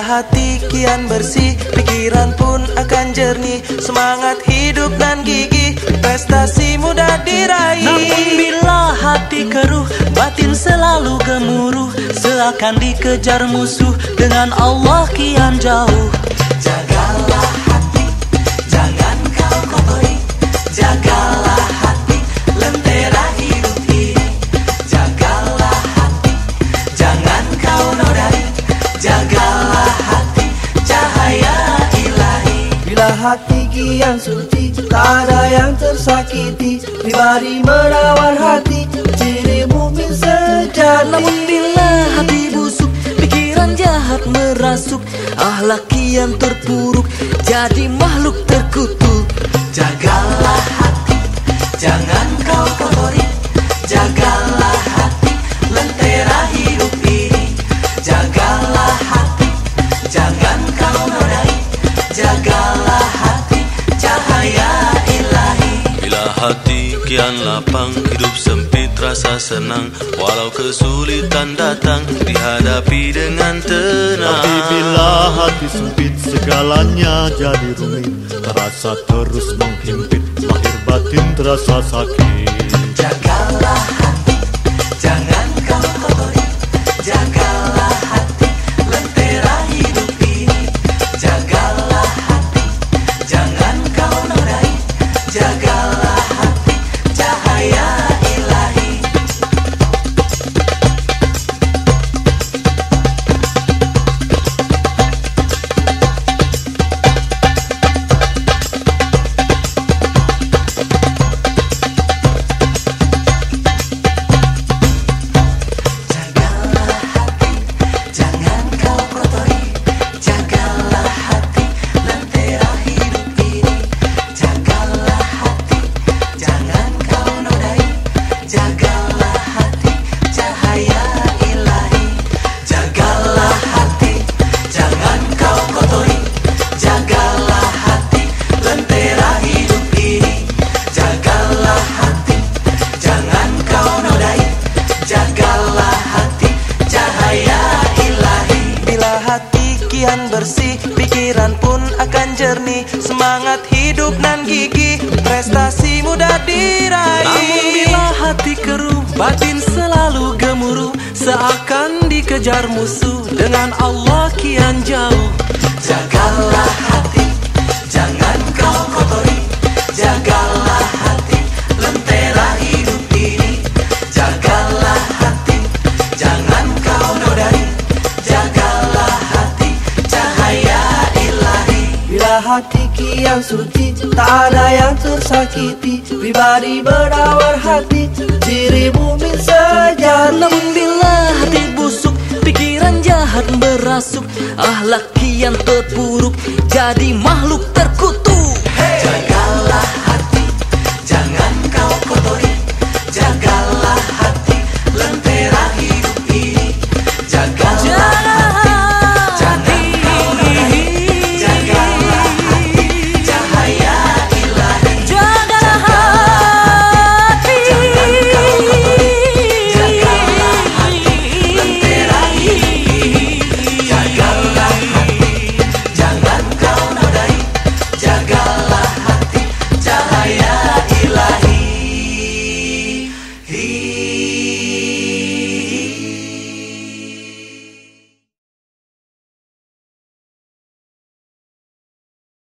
hati kian bersih Pikiran pun akan jernih. Semangat hidup dan gigi Prestasi mudah diraih. Namun bila hati keruh Batin selalu gemuruh. Seakan dikejar musuh Dengan Allah kian jauh Bila hati kian suci Tak ada yang tersakiti. Pribadi merawat hati Ciri mukmin sejati. Namun bila hati busuk Pikiran jahat merasuk Ahlak kian terpuruk Jadi makhluk terkutuk. Jagalah hati Jangan kau hati kian lapang Hidup sempit rasa senang. Walau kesulitan datang Dihadapi dengan tenang. Tapi bila hati sempit segalanya jadi rumit. Terasa terus menghimpit Lahir batin terasa sakit. Jagalah Pikiran pun akan jernih Semangat hidup dan gigi. Prestasi mudah diraih. Namun bila hati keruh Batin selalu gemuruh Seakan dikejar musuh. Dengan Allah kian jauh kian suci. Tak ada yang tersakiti. Pribadi merawat hati. Ciri mukmin sejati bila hati busuk Pikiran jahat berasuk. Ahlak kian terpuruk. Jadi makhluk terkutuk